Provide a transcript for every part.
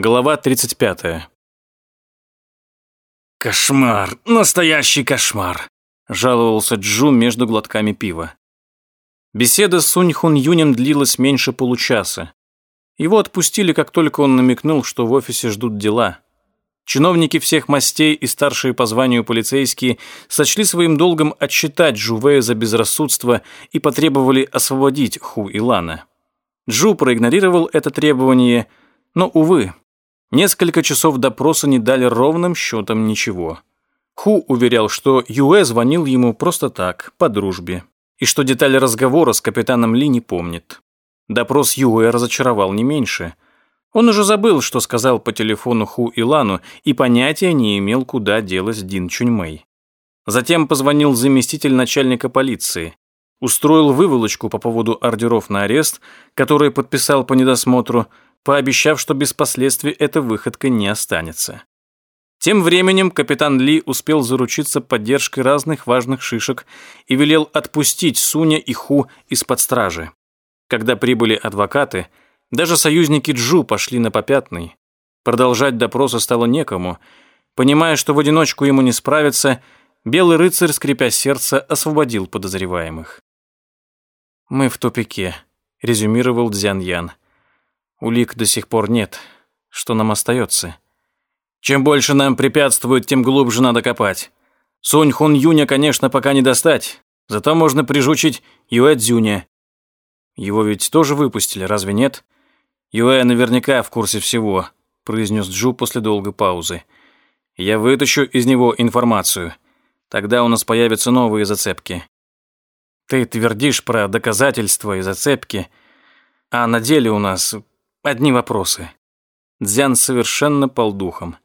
Глава 35. «Кошмар! Настоящий кошмар!» – жаловался Джу между глотками пива. Беседа с Сунь Хун Юнем длилась меньше получаса. Его отпустили, как только он намекнул, что в офисе ждут дела. Чиновники всех мастей и старшие по званию полицейские сочли своим долгом отчитать Жувея за безрассудство и потребовали освободить Ху Илана. Джу проигнорировал это требование, но, увы, несколько часов допроса не дали ровным счетом ничего. Ху уверял, что Юэ звонил ему просто так, по дружбе, и что детали разговора с капитаном Ли не помнит. Допрос Юэ разочаровал не меньше. Он уже забыл, что сказал по телефону Ху Илану, и понятия не имел, куда делась Дин Чуньмэй. Затем позвонил заместитель начальника полиции. Устроил выволочку по поводу ордеров на арест, которые подписал по недосмотру, пообещав, что без последствий эта выходка не останется. Тем временем капитан Ли успел заручиться поддержкой разных важных шишек и велел отпустить Суня и Ху из-под стражи. Когда прибыли адвокаты, даже союзники Джу пошли на попятный. Продолжать допросы стало некому. Понимая, что в одиночку ему не справиться, Белый рыцарь, скрипя сердце, освободил подозреваемых. «Мы в тупике», — резюмировал Дзян Ян. «Улик до сих пор нет. Что нам остается?» Чем больше нам препятствуют, тем глубже надо копать. Сунь Хун Юня, конечно, пока не достать, зато можно прижучить Юэ Цзюня. Его ведь тоже выпустили, разве нет? Юэ наверняка в курсе всего, произнес Джу после долгой паузы. Я вытащу из него информацию. Тогда у нас появятся новые зацепки. Ты твердишь про доказательства и зацепки, а на деле у нас одни вопросы. Дзян совершенно полдухом.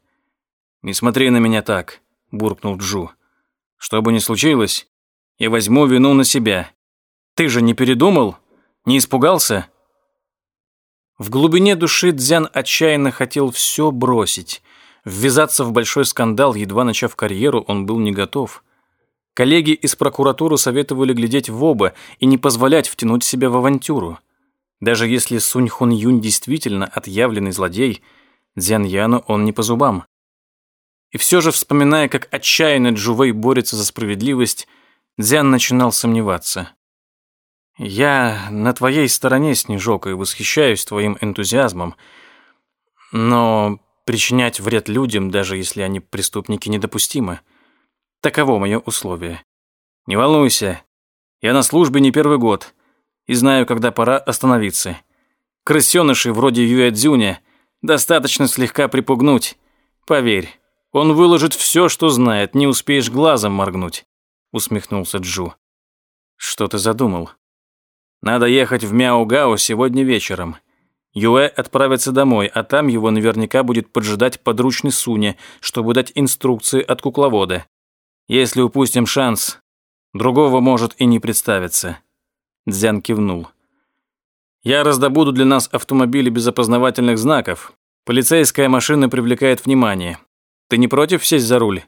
«Не смотри на меня так», — буркнул Джу. «Что бы ни случилось, я возьму вину на себя. Ты же не передумал? Не испугался?» В глубине души Дзян отчаянно хотел все бросить. Ввязаться в большой скандал, едва начав карьеру, он был не готов. Коллеги из прокуратуры советовали глядеть в оба и не позволять втянуть себя в авантюру. Даже если Сунь Хун Юнь действительно отъявленный злодей, Дзян Яну он не по зубам. И все же, вспоминая, как отчаянно Джувей борется за справедливость, Дзян начинал сомневаться. «Я на твоей стороне, Снежок, и восхищаюсь твоим энтузиазмом, но причинять вред людям, даже если они преступники, недопустимо. Таково мое условие. Не волнуйся, я на службе не первый год и знаю, когда пора остановиться. Крысеныши вроде Юэ Цзюня достаточно слегка припугнуть, поверь». Он выложит все, что знает, не успеешь глазом моргнуть», — усмехнулся Джу. «Что ты задумал?» «Надо ехать в Мяугао сегодня вечером. Юэ отправится домой, а там его наверняка будет поджидать подручный Суня, чтобы дать инструкции от кукловода. Если упустим шанс, другого может и не представиться». Дзян кивнул. «Я раздобуду для нас автомобили без опознавательных знаков. Полицейская машина привлекает внимание. Ты не против сесть за руль?»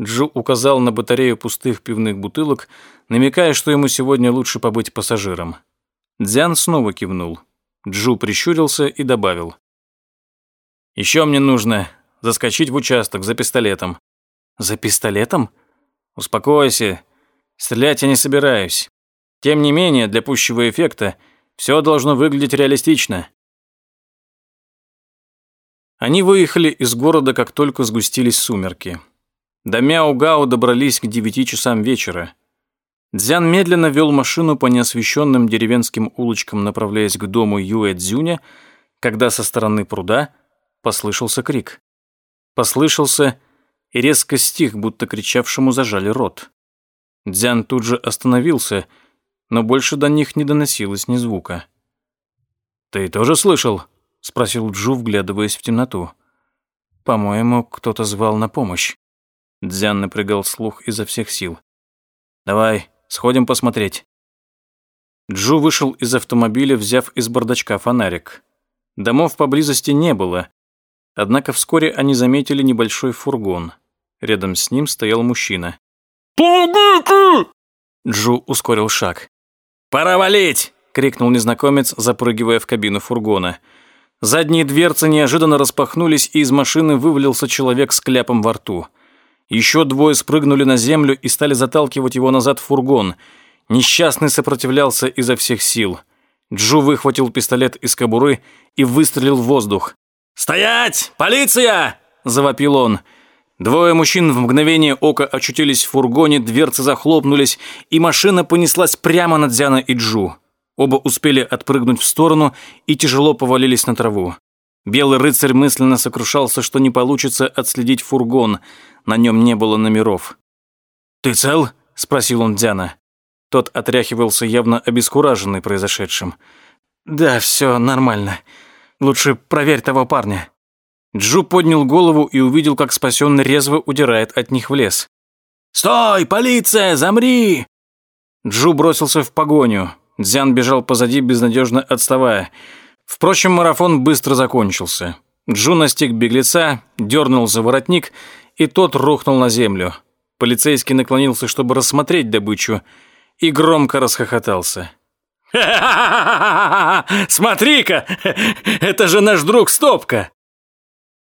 Джу указал на батарею пустых пивных бутылок, намекая, что ему сегодня лучше побыть пассажиром. Дзян снова кивнул. Джу прищурился и добавил. «Еще мне нужно заскочить в участок за пистолетом». «За пистолетом?» «Успокойся. Стрелять я не собираюсь. Тем не менее, для пущего эффекта все должно выглядеть реалистично. Они выехали из города, как только сгустились сумерки. До Мяугао добрались к девяти часам вечера. Дзян медленно вел машину по неосвещенным деревенским улочкам, направляясь к дому Юэ Цзюня, когда со стороны пруда послышался крик. Послышался и резко стих, будто кричавшему зажали рот. Дзян тут же остановился, но больше до них не доносилось ни звука. «Ты тоже слышал?» — спросил Джу, вглядываясь в темноту. «По-моему, кто-то звал на помощь». Дзян напрягал слух изо всех сил. «Давай, сходим посмотреть». Джу вышел из автомобиля, взяв из бардачка фонарик. Домов поблизости не было, однако вскоре они заметили небольшой фургон. Рядом с ним стоял мужчина. «Помогите!» Джу ускорил шаг. «Пора валить!» — крикнул незнакомец, запрыгивая в кабину фургона. Задние дверцы неожиданно распахнулись, и из машины вывалился человек с кляпом во рту. Еще двое спрыгнули на землю и стали заталкивать его назад в фургон. Несчастный сопротивлялся изо всех сил. Джу выхватил пистолет из кобуры и выстрелил в воздух. «Стоять! Полиция!» – завопил он. Двое мужчин в мгновение ока очутились в фургоне, дверцы захлопнулись, и машина понеслась прямо над Дзяна и Джу. Оба успели отпрыгнуть в сторону и тяжело повалились на траву. Белый рыцарь мысленно сокрушался, что не получится отследить фургон. На нем не было номеров. «Ты цел?» – спросил он Дзяна. Тот отряхивался явно обескураженный произошедшим. «Да, все нормально. Лучше проверь того парня». Джу поднял голову и увидел, как спасенный резво удирает от них в лес. «Стой, полиция, замри!» Джу бросился в погоню. Дзян бежал позади, безнадежно отставая. Впрочем, марафон быстро закончился. Джу настиг беглеца, дернул за воротник, и тот рухнул на землю. Полицейский наклонился, чтобы рассмотреть добычу, и громко расхохотался. «Смотри-ка, это же наш друг Стопка!»